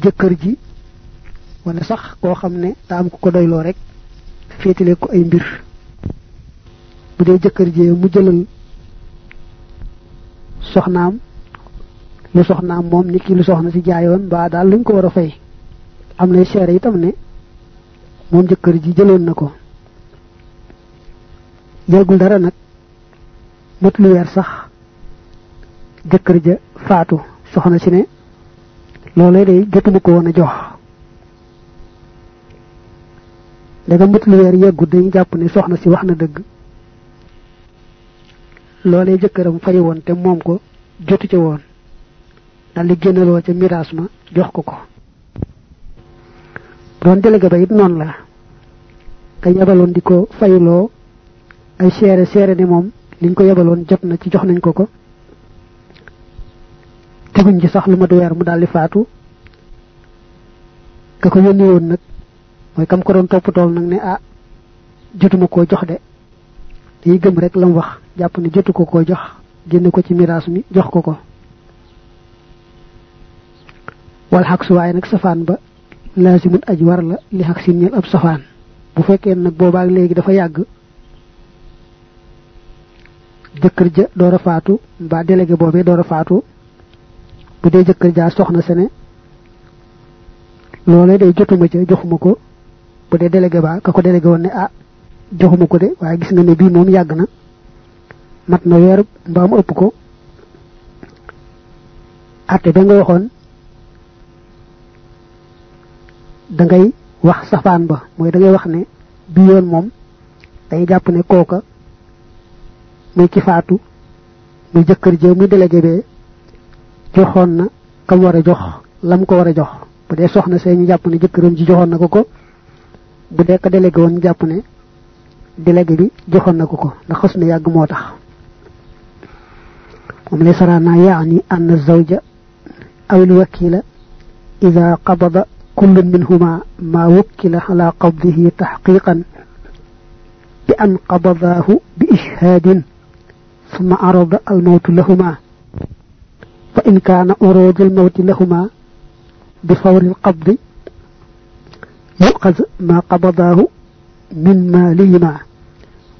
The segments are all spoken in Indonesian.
jëkkër ji wala sax koo xam ne daa am ku ko doyloo rek féetale ko ay mbir bu dee jëkkër ji mu jëlal soxnaam lu soxnaam moom ni ki lu soxna si jaayoon mbaa daal luñ ko war a fay am nay seere itam ne moom jëkkër ji jëloon na ko yàggul dara nag mët lu weer sax jëkkër ja faatu soxna si ne loolee day jotuma ko woon a jox. Daga mët lu weer jàpp ne soxna si wax na dëgg. Loolee jëkkëram fay woon te moom ko jotu ca woon. Dal di génnaloo ca miraas ma jox ko ko. Doon délégué ba it noonu la. Ka yebaloon di ko fayuloo ay seere seere ne moom liñ ko yebaloon jot na ci jox nañ ko ko. Teguñ ci sax lu ma mu daldi faatu. Ka ko yónni woon nag mooy kam ko doon toppatool nag ne ah jotuma koo jox de. Yi gëm rek lam wax jàpp ne jotu ko koo jox génne ko ci miraas mi jox ko ko. Wal xaq su waaye nag ba laasimun aj war la li xaq sin ñel ab safaan. Bu fekkee nag boobaak léegi dafa yàgg jëkkër ja door a faatu mbaa délégué boobee door a faatu bu dee jëkkër jaa soxna sene loolee day jotuma ca joxuma ko bu dee délégué ba ka ko délégué woon ne ah joxuma ko de waaye gis nga ne bii moom yàgg na mat na weer mu ëpp ko arte ba nga waxoon da ngay wax safaan ba mooy da ngay wax ne bi yoon moom day jàpp ne kooka muy ki faatu muy jëkkër jee muy délégué bee joxoon na kam war a jox lam ko war a jox bu dee soxna see ñu jàpp ne jëkkëram ji joxoon na ko ko bu dee ko délégué woon ñu jàpp ne délégué bi joxoon na ko ko ndax xas na yàgg moo tax moom lay saraana yaani ann zawja aw alwakila ida qabada كل منهما ما وكل على قبضه تحقيقا بأن قبضاه بإشهاد ثم عرض الموت لهما فإن كان أروج الموت لهما بفور القبض يؤخذ ما قبضاه من مالهما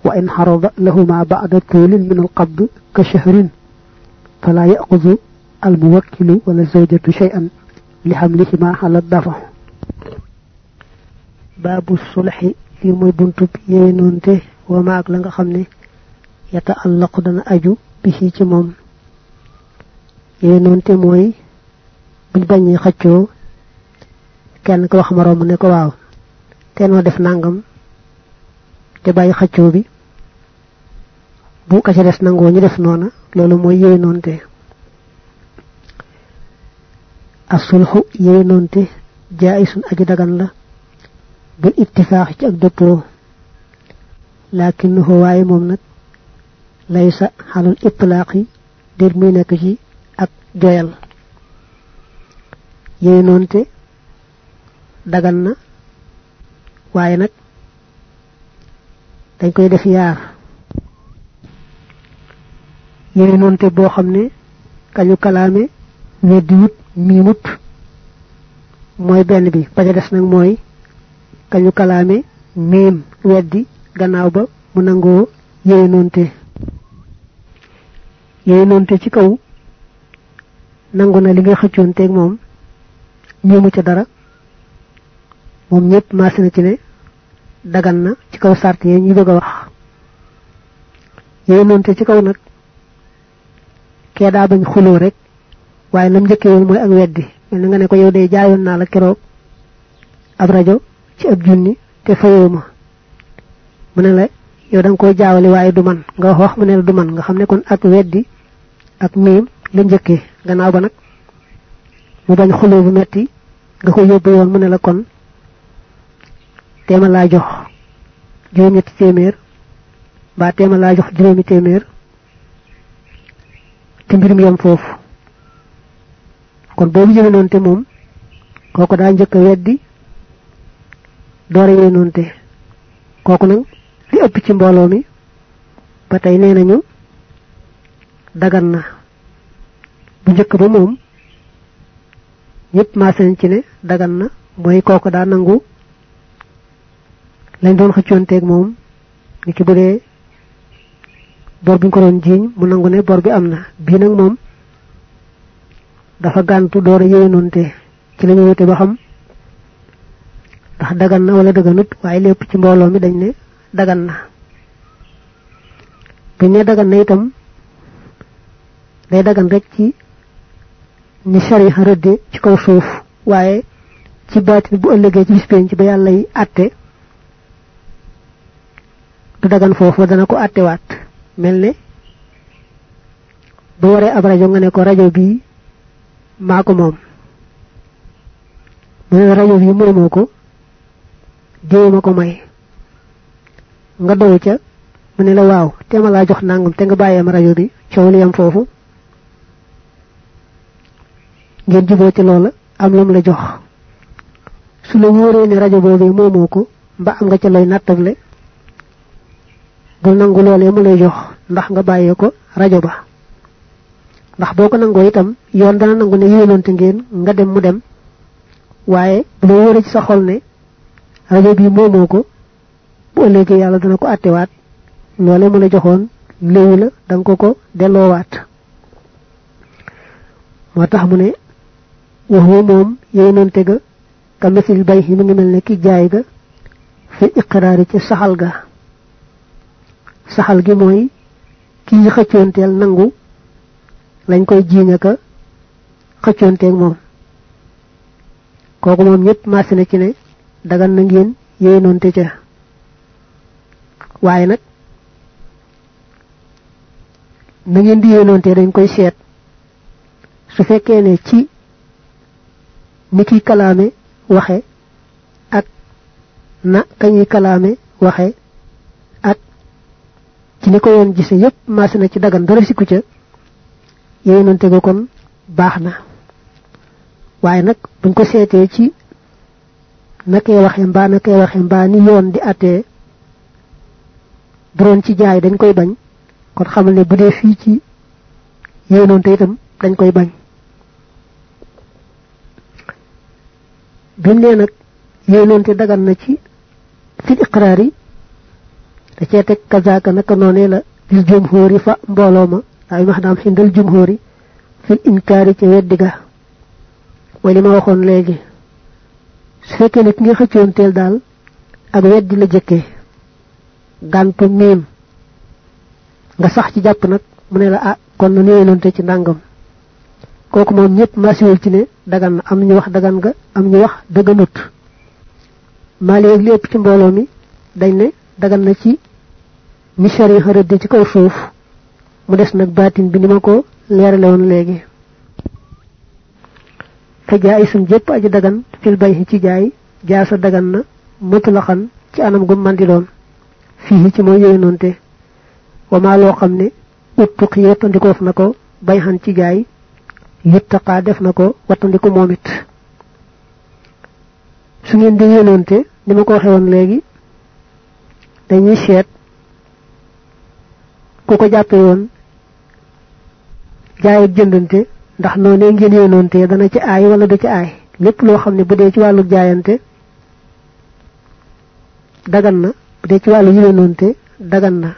وإن حرض لهما بعد طول من القبض كشهر فلا يأخذ الموكل ولا الزوجة شيئا لحملهما على الدفع. باب الصلح في موي بنتو يينونته وما ak la nga xamne ci mom yéenonte mooy buñ bañee xëccoo kenn ko wax moroom ne ko waaw te noo def nangam te bàyyi xëccoo bi bu ka ca des nangoo ñu def noona loolu mooy yéenonte asulhu yéenonte jaisun aji dagan la bil ittifaax ci ak dëppoo lakinnahu waaye moom nag laysa xalal itlaaqi déet muy nekk ci ak joyal yéenonte dagan na waaye nag dañ koy def yaar. Yéenonte boo xam ne kañu kalaame weddi wut miimut mooy benn bi. Ba ca des nag kañu kalaame miim weddi gannaaw ba mu nangoo yéenonte yéenonte ci kaw nangu na li nga xëccoonteeg moom ñëmu ca dara moom ñëpp maase na ci ne dagan na ci kaw sart yi ñu bëgg a wax yéenonte ci kaw nag kee daa bañ xuloo rek waaye lam njëkkee woon mooy ak weddi mel na nga ne ko yow day jaayoon naa la keroog ab rajo ci ab junni te fayoo ma mu ne la yow da nga koy jaawale waaye du man nga wax wax mu ne la du man nga xam ne kon ak weddi ak miim la njëkkee gannaaw ba nag mu bañ xuloo bu metti nga ko yóbbu yoon mu ne la kon teema laa jox téeméer mbaa teema laa jox juróomi téeméer te mbirum yam foofu. kon boobu jëme noonte moom kooku daa njëkk a weddi doore yee noonte. kooku nag li ëpp ci mbooloo mi ba tey nee nañu dagan na. Bu njëkk ba moom ñëpp maasen ci ne dagan na mooy kooku daa nangu lañ doon xëccoonteeg moom ni ki bu dee bor bi ko doon jiiñ mu nangu ne bor bi am na. Bii nag moom dafa gàntu door a yéenoonte ci lañu wute ba xam ndax dagan na wala daganut waaye lépp ci mbooloo mi dañ ne dagan na. Bu ne dagan na itam day dagan rek ci ni shariha rëdde ci kaw suuf waaye ci baatin bu ëllëgee ci bis penc ba yàlla yi atte du dagan foofu dana ko attewaat mel ne bu waree ab rajo nga ne ko rajo bii maa ko moom. Mu ne rajo bii moomoo ko diw ma ko may. Nga dow ca mu ne la waaw te ma laa jox nangam te nga bàyyee ma rajo bi coow li foofu ngeen juboo ci loola am lam la jox. Su la wóoree ne rajo boobee moomoo ko mba am nga ca looy nattable bul nangu loolee mu lay jox ndax nga bàyyee ko rajo ba. Ndax boo ko nangoo itam yoon dana nangu ne yéenoonte ngeen nga dem mu dem. Waaye bu la wóoree ci sa xol ne rajo bi moomoo ko bu ëllëgee yàlla dana ko attewaat loolee mu la joxoon léewu la danga ko ko delloowaat. Moo tax mu ne wax wa moom yéenoonte ga ka misil bay yi mu ngi mel ne ki jaay ga fi iqraari ci saxal ga mooy kii xëccoonteel nangu lañ koy jiiña ka xëccoonteeg moom kooku moom ñëpp maase na dagan na ngeen yéenoonte ca waaye nag na ngeen di fekkee ne ci ni kiy kalaame waxe ak na kañuy kalaame waxe ak ci ni ko yoon gise yépp maase na ci dagan dara sikku ca yéenoonte ga kon baax na. Waaye nag buñ ko seetee ci nakee waxe mbaa nakee waxe mbaa ni yoon di attee bu ci jaay dañ koy bañ kon xamal ci yéenoonte itam dañ koy bañ bim nee nag yéenoonte dagan na ci fil iqraar da cee teg kazaaka naka noonee la fil jumhóori fa mbooloo ma waaye max daam xindal jumhóori fil inkaari ci weddi ga. mooy li ma waxoon léegi su fekkee ne ki nga xëccoonteel daal ak weddi la jëkkee gàntu miim nga sax ci jàpp nag mu ne la ah kon na yéenoonte ci ndàngam. Kooku moom ñëpp masiwul ci ne dagan na am ñu wax dagan nga am ñu wax dëgganut maali ak lépp ci mbooloo mi dañ ne dagan na ci misari xërëdde ci kaw suuf. Mu des nag baatin bi ni ko leerale woon léegi. Fa jaay suñ jëpp aji dagan fil bay ci jaay jaasa dagan na mutlaxan ci anam gu mandi doon fii ci mooy yéenoonte wamaa loo xam ne na ko bay xan ci jaay yittaqa def na ko, wattandiku moom it. Su ngeen di yéenoonte ni ma ko waxee woon léegi, dañuy seet ku ko jàppe woon jaay ak jëndante, ndax noonee ngeen yéenoonte dana ci aay wala du ci aay. Lépp loo xam ne bu dee ci wàllu jaayante, dagan na. Bu dee ci wàllu yéenoonte dagan na.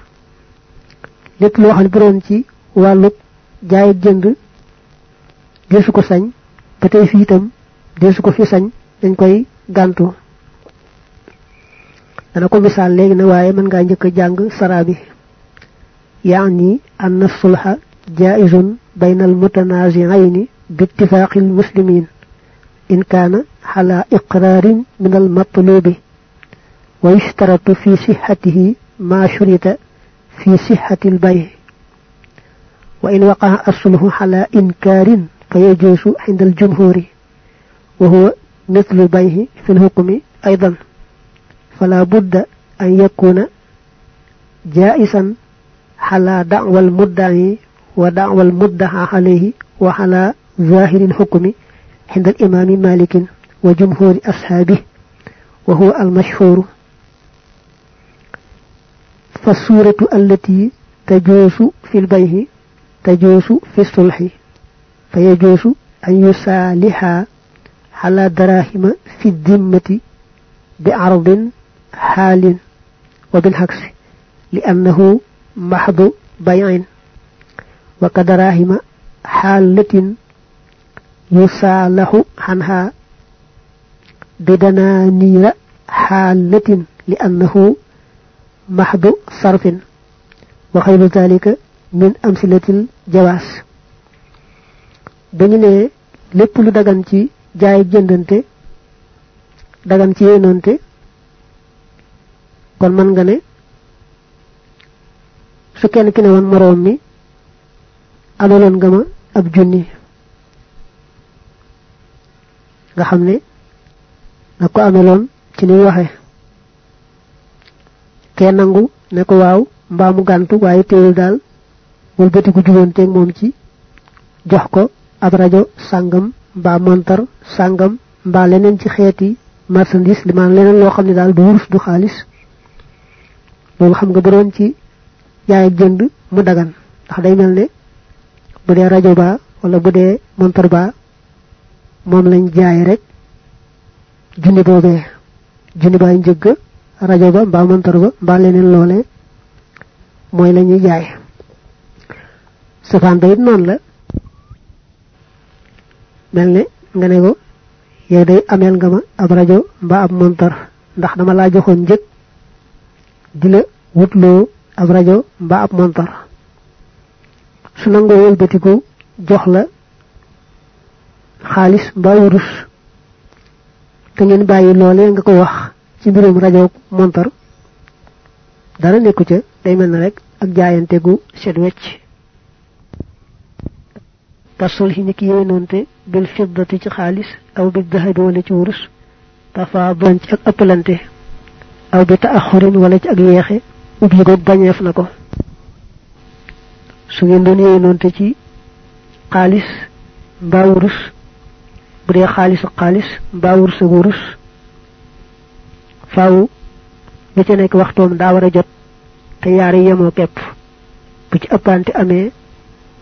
Lépp loo xam ne bu doon ci wàllu jaay ak jënd desu ko sañ ba tey fii itam desu ko fi sañ dañ koy gàntu dana ko misaal léegi ne waaye mën ngaa njëkk a jàng saraa bi yaani anna sulha jaizun bayna almutanazi'ayni باتفاق المسلمين إن كان على إقرار من المطلوب ويشترط في صحته ما شرط في صحة البيع وإن وقع الصلح على إنكار فيجوز عند الجمهور وهو مثل البيع في الحكم أيضا. فلا بد أن يكون جائزا على دعوى المدعي ودعوى المدعى عليه وعلى ظاهر الحكم عند الإمام مالك وجمهور أصحابه وهو المشهور. فالصورة التي تجوز في البيع تجوز في الصلح. فيجوز أن يصالح على دراهم في الذمة بعرض حال وبالعكس لأنه محض بيع وكدراهم حالة يصالح عنها بدنانير حالة لأنه محض صرف وخير ذلك من أمثلة الجواز. Dañu ne lépp lu dagan ci jaay jëndante dagan ci yéenante kon man nga ne su kenn ki ne woon moroom mi amaloon nga ma ab junni. Nga xam ne nga ko ameloon ci ni waxe. Kee nangu ne ko waaw mbaa mu waaye teewul daal wul bëtiku jubanteeg moom ci jox ko ab rajo sàngam mbaa montar sàngam mbaa leneen ci xeeti marchandise li maan leneen loo xam ne daal du wurus du xaalis. Loolu xam nga bu doon ci jaay ak jënd mu dagan. Ndax day mel ne bu dee rajo ba wala bu dee montar ba moom lañ jaay rek junni boobee. Junni njëgg rajo ba mbaa montar ba mbaa leneen loole mooy la ñuy jaay. Ba la mel ne nga ne ko yow day ameel nga ma ab rajo mbaa ab montar ndax dama laa joxoon njëg di la wutloo ab rajo mbaa ab montar su nangoo wëlbatiku jox la xaalis mbaa wurus te ngeen bàyyi loolee nga ko wax ci mbirum rajo montar dara nekku ca day mel na rek ak jaayante gu set تصل هي نكي يونون تي بالفضة تي خالص أو بالذهب ولا تي ورس تفاضن تي أبلن تي أو بتأخر ولا تي أغيخي وبيغو بانيف نكو سوين دوني يونون تي خالص باورس بري خالص خالص باورس ورس فاو نتي نيك وقتوم دا ورا جوت تياري يمو كيب بيتي أبانتي أمي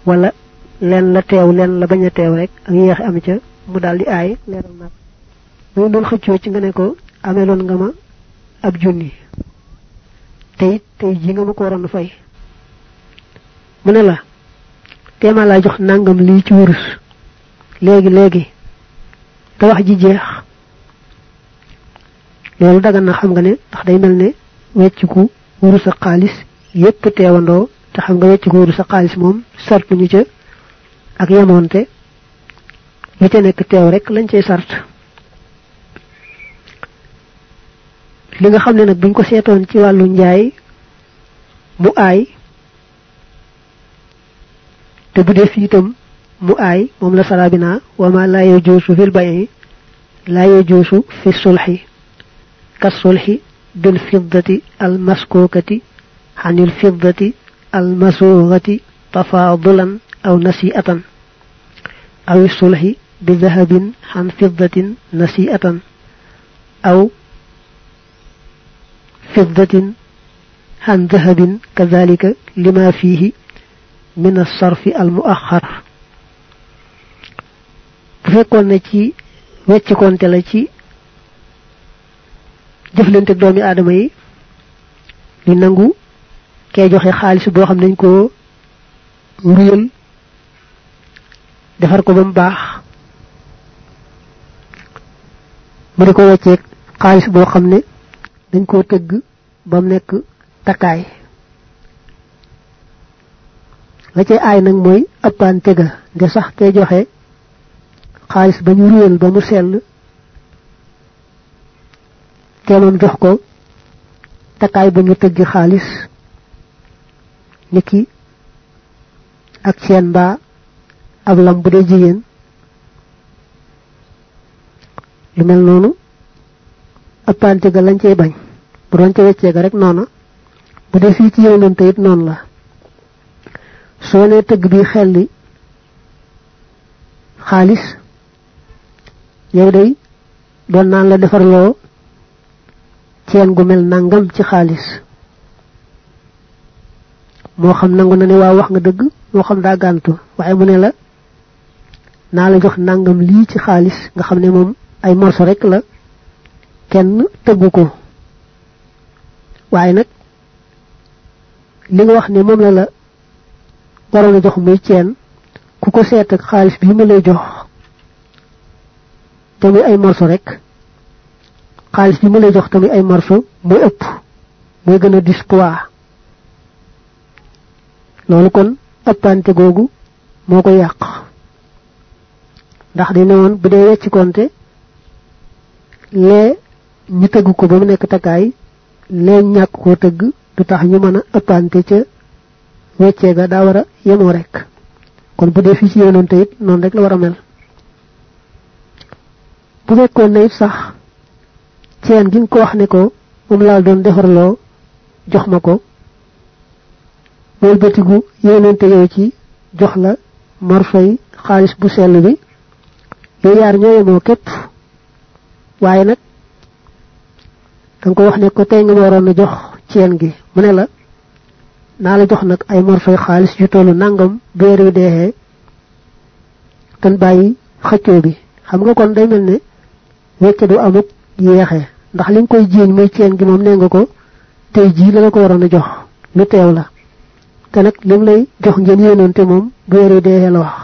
ولا len la teew leen la bañ a teew rek ak yeex am ca mu daal di aay leeral nag muy doon xëccoo ci nga ne ko ameloon nga ma ab junni. Tey tey ji nga ma ko waroon fay. Mu ne la teema laa jox nangam lii ci wurus. Léegi léegi te wax ji jeex. Loolu dagan na xam nga ne ndax day mel ne wecciku wurus ak xaalis yépp teewandoo te xam nga wecciku wurus ak xaalis moom sartu ñu ca ak yamonte lu ca nekk teew rek lañ cay sart li nga xam ne nag buñ ko seetoon ci wàllu njaay mu aay te bu def itam mu aay moom la sarabina wa ma la yajuusu fil bay'i la yajuusu fi sulhi kas sulhi bil fiddati al maskukati anil fiddati al masughati tafadulan aw nasi'atan أو الصلح بذهب عن فضة نسيئة أو فضة عن ذهب كذلك لما فيه من الصرف المؤخر. فيكون نتي ويتكون تلتي جفلن تكدومي آدمي لننغو كي جوخي خالص بوخم ننكو ريل defar ko ba mu baax? mu di ko wecceeg xaalis boo xam ne dañ koo tëgg ba mu nekk takkaay. la cay aay nag mooy ëppante ga de sax kay joxe xaalis ba ñu ruyal ba mu sell. teemoon jox ko takkaay ba ñu tëggi xaalis. niki ak seen mbaa ab lam bu dee jigéen. Lu mel noonu ëppante ga lañ cay bañ. Bu doon ca weccee ga rek noona. Bu dee fii ci yow noonu te it noonu la. Soo nee tëgg bi xelli xaalis yow day doon naan la defarloo ceen gu mel nangam ci xaalis. Moo xam nangu na ne waa wax nga dëgg moo xam daa gàntu waaye mu ne la naa la jox nangam lii ci xaalis nga xam ne moom ay morso rek la kenn tëggu ko. Waaye nag li nga wax ne moom la la waroon a jox muy ceen ku ko seet ak xaalis bi ma lay jox te ay morso rek xaalis bi ma lay jox te ay morso muy ëpp muy gën a dis poids. Loolu kon ëppante googu moo ko yàq ndax di ne woon bu dee wecc konte lee ñu tëgg ko ba mu nekk takkaay lee ñàkk koo tëgg du tax ñu mën a ëppante ca weccee ga daa war a yemoo rek. Kon bu dee fii ci yonante it noonu rek la war a mel. Bu fekkoon ne it sax ceen gi ko wax ne ko moom laa doon defarloo jox ma ko wëlbatigu yonante yow ci jox la xaalis bu sell bi yow yaar ñoo yemoo képp waaye nag danga ko wax ne ko tey nga ma waroon jox ceen gi mu ne la naa la jox nag ay morsoy xaalis yu tollu nangam weer wi deexee tan bàyyi xëccoo bi xam nga kon day mel wecce du amuk yeexee ndax li nga koy jiiñ muy ceen gi moom nee nga ko tey jii la ko waroon a jox lu teew la te nag lim lay jox ngeen yéenoon te moom bu weer wi deexee la wax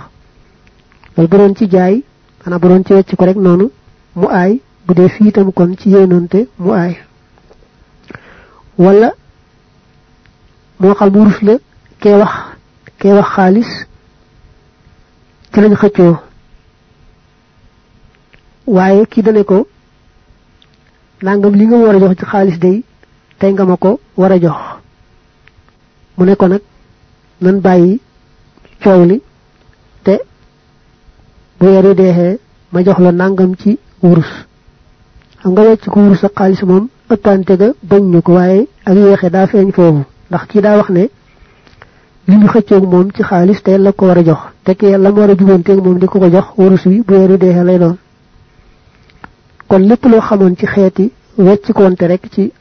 loolu bu ci jaay xanaa bu doon ci wecc ko rek noonu mu aay bu dee fii itam kon ci mu aay. Wala moo xam wurus la kee wax kee wax xaalis ci lañ xëccoo. Waaye kii dane ko nangam li nga war jox ci day tey nga ma ko jox. Mu ko nan bu wi deexee ma jox la nangam ci wurus. Xam nga wecc ko wurus ak xaalis moom ëppante ga bañ ñu ko waaye ak yéexe daa feeñ foofu. Ndax kii daa wax ne li ñu xëccoog moom ci xaalis te la ko war a jox. Te kee la mu war a jubanteeg di ko ko jox wurus wi bu wi deexee lay doon. Kon lépp loo xamoon ci xeeti wecc konte rek ci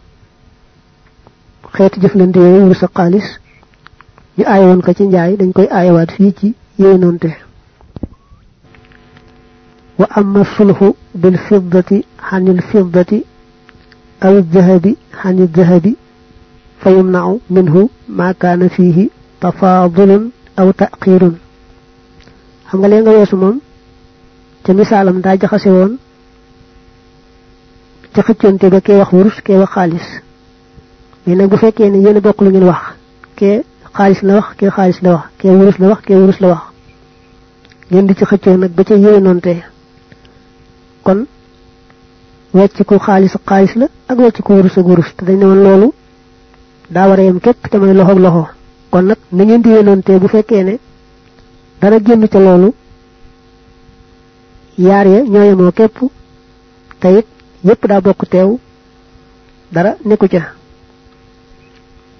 xeeti jëflante yooyu wurus ak ñu ko ci njaay dañ koy ci bil fiddati xanil fiddati aw dahabi xanil dahabi fa yumnau minhu ma kaana fiihi tafaadulun aw taqirun xam nga lee nga weesu moom ca misaalam daa jaxase woon ca xëccoonte ba kee wax wurus kee wax xaalis mais nag bu fekkee ne yéen bokk lu ngeen wax kee xaalis la wax kee xaalis la wax kee wurus la wax kee wurus la wax ngeen di ci xëccoo nag ba ca yéenoonte kon wecc ko xaalis xaalis la ak wecc ko wurus. Ak wurus te dañ ne woon loolu daa war a yem képp te may loxo ak loxo. Kon nag na ngeen di yéenoonte bu fekkee ne dara génn ca loolu yaar ya ñoo yemoo képp te it yépp daa bokk teew dara nekku ca.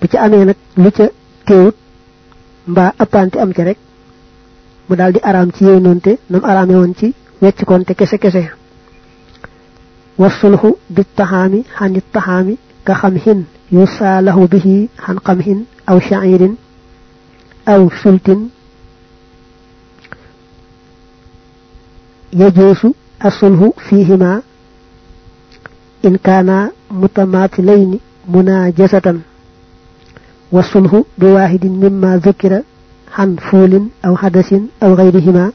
Bu ca amee nag lu ca teewut mbaa appante am ca rek mu daal di araam ci yéenoonte nam araame woon ci wecc konte kese kese والصلح بالطعام عن الطعام كخمه ka له به عن قمه أو شعير أو aw يجوز الصلح فيهما إن كانا متماثلين مناجسة والصلح بواحد مما ذكر عن فول أو حدث أو غيرهما.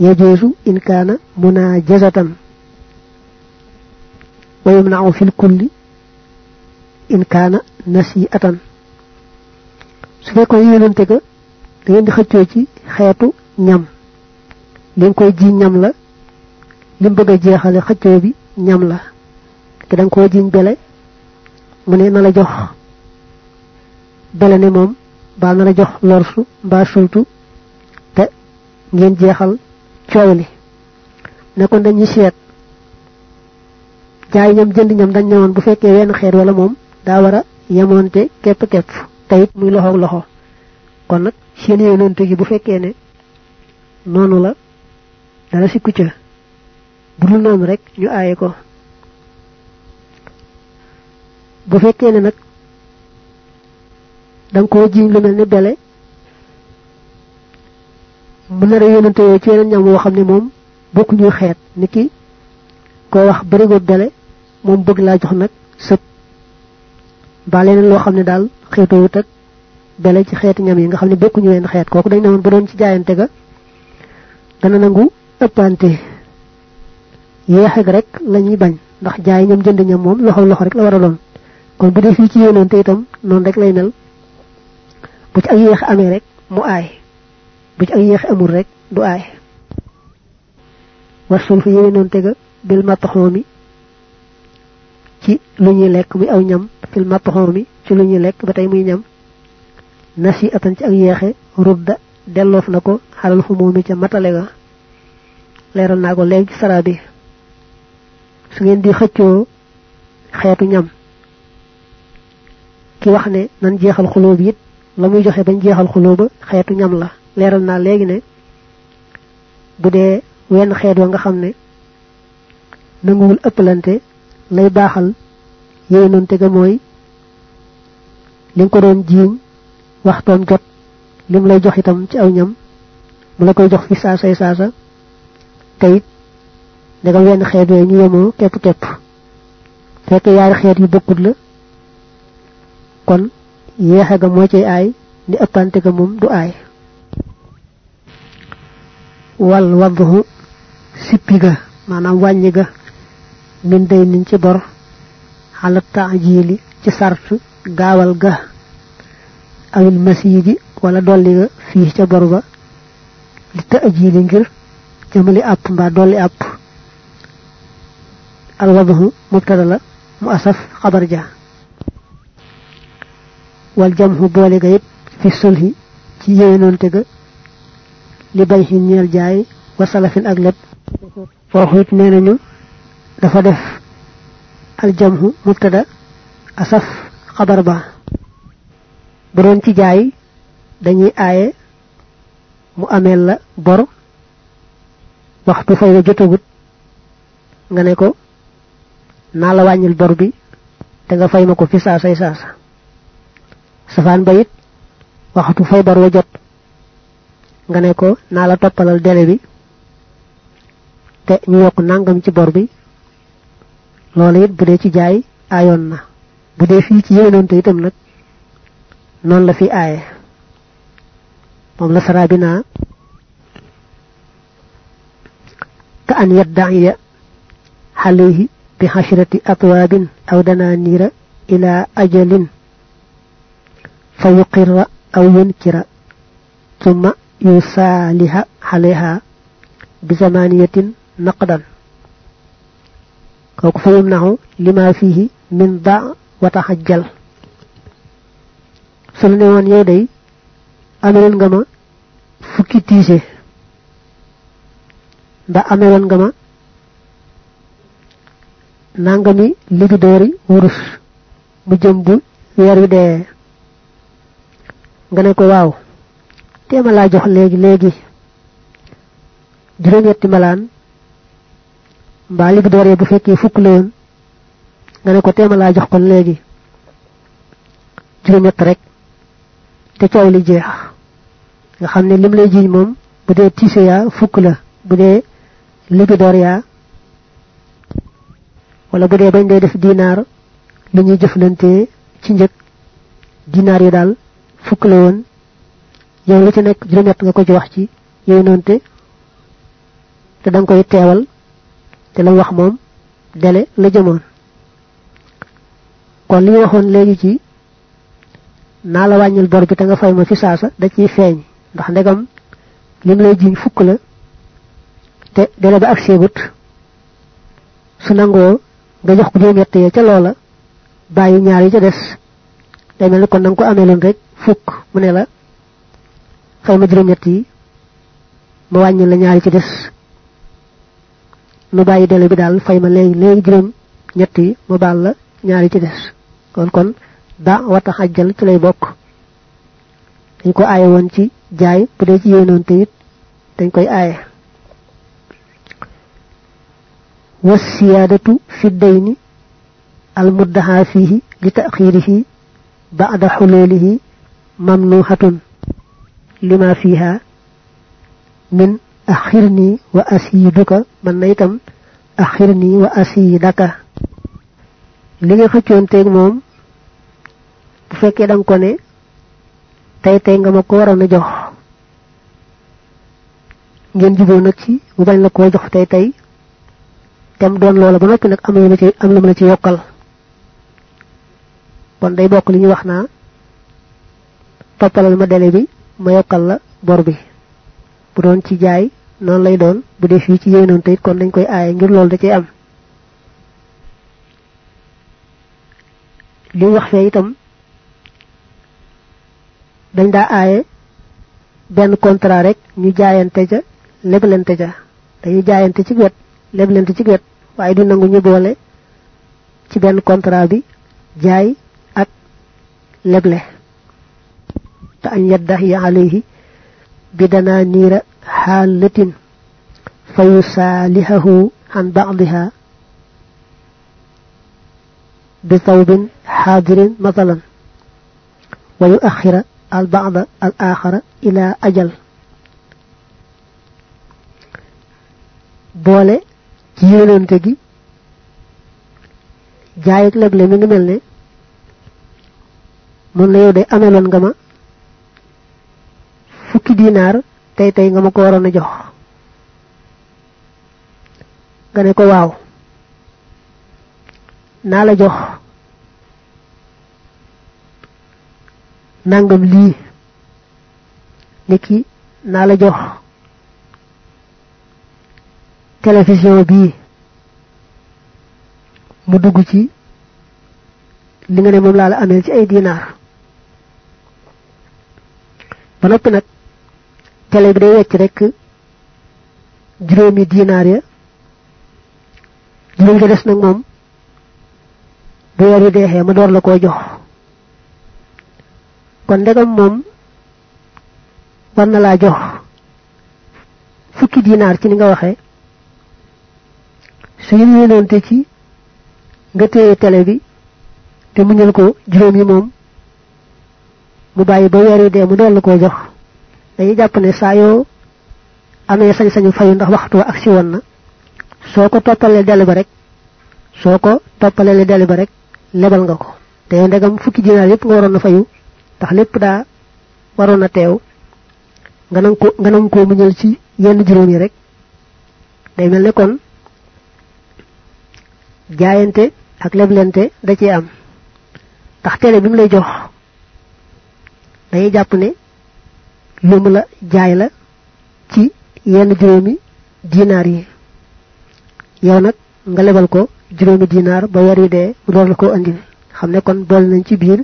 يجوز إن كان مناجزة. Fi lkulli in kaana nasiatan su fekkoon yéenante ga da ngeen di xëccoo ci xeetu ñam. Li nga koy jiñ ñam la lim bëgg a jeexale bi ñam la. Ki da nga koo jiñ bele mu ne na la jox. Bele ne moom mbaa na la jox lorsu mbaa sultu ngeen dañuy jaay ñam jënd ñam dañ ñëwoon bu fekkee wenn xeet wala moom daa war a yemoonte képp képp. Te it muy loxoog loxo. Kon nag seen yéenante gi bu fekkee ne noonu la dara sikku ca. Bu dul noonu rek ñu aaye ko. Bu fekkee ne nag da nga koo jiñ lu mel ni bele mu nar a yooyu ci yeneen ñam woo xam ne moom bokkuñuy xeet. Ni ki koo wax bërigo bele moom bëgg laa jox nag sëb ba leneen loo xam ne daal xeetoo wut ak bele ci xeeti ñam yi nga xam ne bokkuñu wenn xeet. Kooku dañ ne woon bu doon ci jaayante ga dana nangu ëppante. Ga rek lañuy bañ ndax jaay ñam jënd ñam moom loxo loxo rek la war doon. Kon bu dee fii ci yéenoonte itam noonu rek lay mel. Bu ci ak yéex amee rek mu aay. Bu ci ak yéex amul rek du aay. Wasul fi yéenoonte ga bil mataxoomi ci lu ñuy lekk muy aw ñam fil mataxoomi ci lu ñuy lekk ba tey muy ñam. Nasi atan ci ak yeexe rudda delloof na ko xalal fu moomi ca matale ga. Leeral naa ko léegi sara bi. Su ngeen di xëccoo xeetu ñam. Ki wax ne nan jeexal xuloo bi it la muy joxe bañ jeexal xuloo ba xeetu ñam la. Leeral naa léegi ne bu dee wenn xeet wa nga xam ne nanguwul ëppalante lay baaxal yéenonte ga mooy li nga ko doon jiiñ waxtoom jot lim lay jox itam ci aw ñam mu la koy jox fi saasay saasa te it ndegam wenn yooyu ñu yemoo tepp tepp fekk yaari xeet yu bokkut la kon yeexe ga moo ciy aay ni ëppante ga moom du aay. Wal wadhu sippi ga maanaam wàññi ga min day ci bor xala taajili ci sart gaawal ga awil masiji wala dolli ga fii ca bor ba li taajili ngir jëmali àpp mbaa dolli àpp al wadhu mubtada la mu asaf xabar ja wal jamhu boole ga it fi sulhi ci yéenoonte ga li bay ñeel jaay wa salafin ak lépp foofu it nee dafa def al jamhu mubtada asaf xabar ba. Bu ci jaay dañuy mu ameel la bor waxtu fay la jotagut nga ne ko naa la wàññil bor bi te nga fay ma ko fi saasay saasa. Safaan ba it waxtu fay bor wa jot nga ne ko naa la toppalal délai bi te ñu yokk nangam ci bor bi loolu it bu dee ci jaay aayoon na bu dee fii ci yéenoonte itam nag noonu la fi aaye moom la saraa bi naa ka an yadda'iya xalayhi bi xashrati atwaabin aw danaaniira ila ajalin fa yuqirra aw yunkira ثم يصالح عليها بزمانية نقدا kooku fa yumnahu lima fihi min da wa tahajjal sunu la ne woon yow day amelon ngama fukki tise da amelon ngama nangami ligi dori wurus mu jëm bu weer wi de ngane ko waw tema la jox legi legi juróom-yetti malaan mbaa li bi dooree bu fekkee fukk la nga ne ko téema laa jox kon léegi juróom-ñett rek te coow li jeex. Nga xam ne lim lay jiiñ moom bu dee tiise yaa fukk la bu dee li bi door yaa wala bu dee bañ dee def dinaar li ñuy jëflante ci njëg dinaar yi daal fukk la woon. Yow lu ci nekk juróom-ñett nga ko ci wax ci yooyu noonte te danga koy teewal te la wax moom dele la jëmoon. Kon li waxoon léegi ci naa la wàññil bor bi te nga fay ma fi da ndax ndegam lim lay jiñ fukk la te dele ba ak seegut su nangoo nga jox ko juróom-ñett ya ca loola bàyyi ñaar yi ca des. Day mel ni kon danga ko ameeloon rek fukk. Mu la ma yi ma la ñaari ci des nu bàyyi dele bi daal fay ma léegi léegi juróom ma baal la ñaari ci des kon kon da wata xajjal ci lay bokk dañ ko aaye woon ci jaay bu dee ci yéenoon te it dañ koy aaye والسيادة في الدين المدعى فيه لتأخيره بعد حلوله ممنوحة لما فيها من akhirni wa asiduka man na itam akhirni wa asidaka. Li nga xëccoonteeg moom bu fekkee da nga ko ne tey tey nga ma ko waroon a jox. Ngeen juboo nag ci mu bañ la koo jox tey tey tem doon loola ba noppi nag am lu ci am lu la ci yokkal. Kon day bokk li ñu wax naa toppalal ma dele bi ma yokkal la bor bi. Bu doon ci jaay noonu lay doon. Bu dee fii ci yéenoon tey kon dañ koy aaye ngir loolu da cay am. Li wax fee itam dañ daa aaye benn contrat rek ñu jaayante ca leblante ca. Dañuy jaayante ci wet leblante ci wet waaye du nangu ñu boole ci benn contrat bi jaay ak leble. Te an yaddahi alayhi bi حالة فيسالهه عن بعضها بثوب حاضر مثلا ويؤخر البعض الآخر إلى أجل. بولي جيرن انتجي جايك لك لمن ملني من ليودي أملون فكي دينار tey tey nga ma ko waroon a jox. Nga ne ko waaw naa la jox nangam lii. Niki naa la jox télévision bii. Mu dugg ci li nga ne moom laa la ameel ci ay dinaar. Ba noppi nag télé bi day wecc rek juróomi dinaar ya juróom ga des nag moom bu weer wi deexee ma door la koo jox kon ndegam moom war na laa jox fukki dinaar ci ni nga waxee su yéenoonte ci nga téye télé bi te muñal ko juróom yi moom mu bàyyi ba weer wi dee mu door la koo jox dañuy jàpp ne saa yoo amee sañ-sañu fayu ndax waxtu ak si woon na soo ko toppalee dele ba rek soo ko toppalee dele ba rek lebal nga ko. Te yow ndegam fukki dinaar yépp nga waroon fayu ndax lépp daa waroon na teew nga nang ko nga nang koo muñal ci yenn juróom yi rek. Day mel ne kon jaayante ak leblente da ci am. Tax télé bi mu lay jox dañuy jàpp ne lu la jaay la ci yenn juróomi dinaar yi yow nag nga lebal ko juróomi dinaar ba weer wi dee mu door la ko andil xam ne kon boole nañ ci biir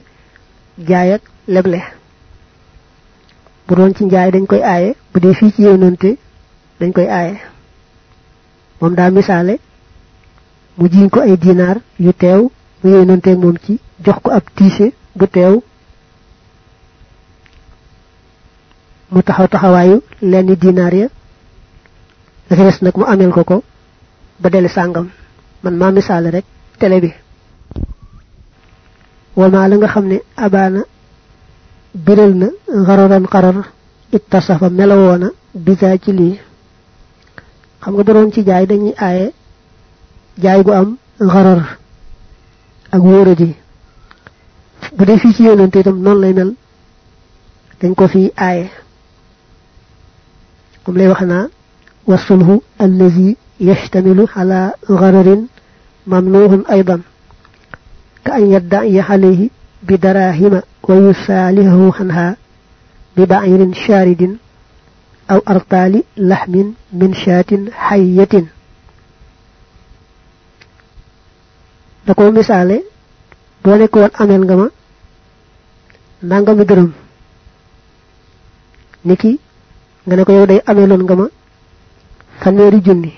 jaay ak leble bu doon ci njaay dañ koy aaye bu dee fii ci yéenonte dañ koy aaye moom daa misaale mu jiñ ko ay dinaar yu teew mu yéenonteeg moom ci jox ko ab tiise bu teew mu taxaw taxawaayu lenn dinaar ya. Dafa nag mu ameel ko ko ba dele sàngam. Man maa misaale rek télé bi. Wama la nga xam ne abaana biral na xararan xarar ittasafa melawoona bisa ci lii. Xam nga doon ci jaay dañuy aaye jaay gu am xarar ak wóoradi bu dee fii ci yónnante itam noonu lay mel. Dañ ko fi aaye. mom lay waxna wasulhu allazi yashtamilu ala ghararin mamnuhun aydan ka an yadda'i alayhi bidarahima wa yusalihu anha ببعير شارد أو أرطال لحم من شاة حية دكو مثال بوني كون أمل غما نانغا مدرم نكي nga ne ko yow day ameeloon nga ma fanweeri junni.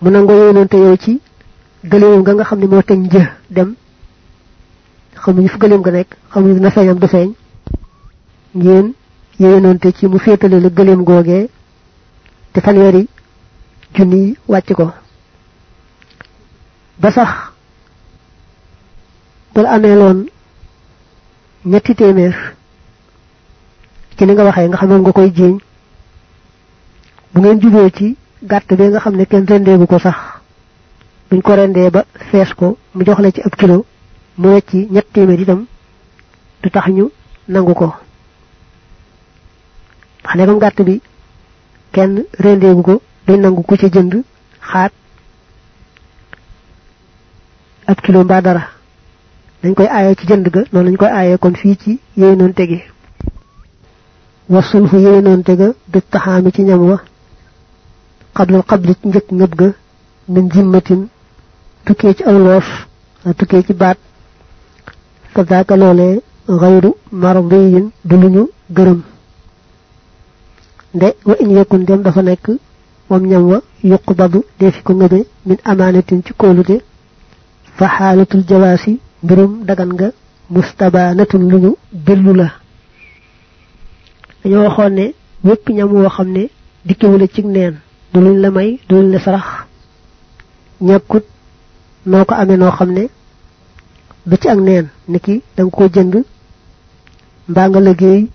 mu nangoo yéenoon te yow ci gëléem nga nga xam ne moo teg një dem. xamuñu fu gëléem nga nekk xamuñu dina feeñam du feeñ. ngeen yéenoon te ci mu féetale la gëléem googee te fanweeri junni wàcc ko. ba sax bu la ameeloon ñetti téeméer ci ni nga waxee nga xamoon nga koy jiiñ. bu ngeen juboo ci gàtt bi nga xam ne kenn rendeegu ko sax. buñ ko rendee ba fees ko mu jox la ci ab kilo mu wecci ñett téeméer itam du tax ñu nangu ko. ndax ndegam gàtt bi kenn rendeegu ko duñ nangu ku ci jënd xaat ab kilo mbaa dara. dañ koy aaye ci jënd ga noonu lañ koy aaye kon fii ci yéey noonu tege. والصنف يلنون تجا بالتحام تنموا قبل القبل تنجك نبقى من ذمة تكيج الوف تكيج بات. فذاك لولي غير مرضي دلنو قرم ده أن يكون دم دفنك وم نموا يقبض. ديفكو نبي من أمانة تكولو دي. فحالة الجواسي برم دقنغ مستبانة لنو دلولا dañoo waxoon ne wépp ñam woo xam ne dikkewula ci neen du luñ la may du luñ la sarax. Ñàkkut noo ko amee noo xam ne du ci ak neen. Niki da nga ko jënd mbaa nga liggéey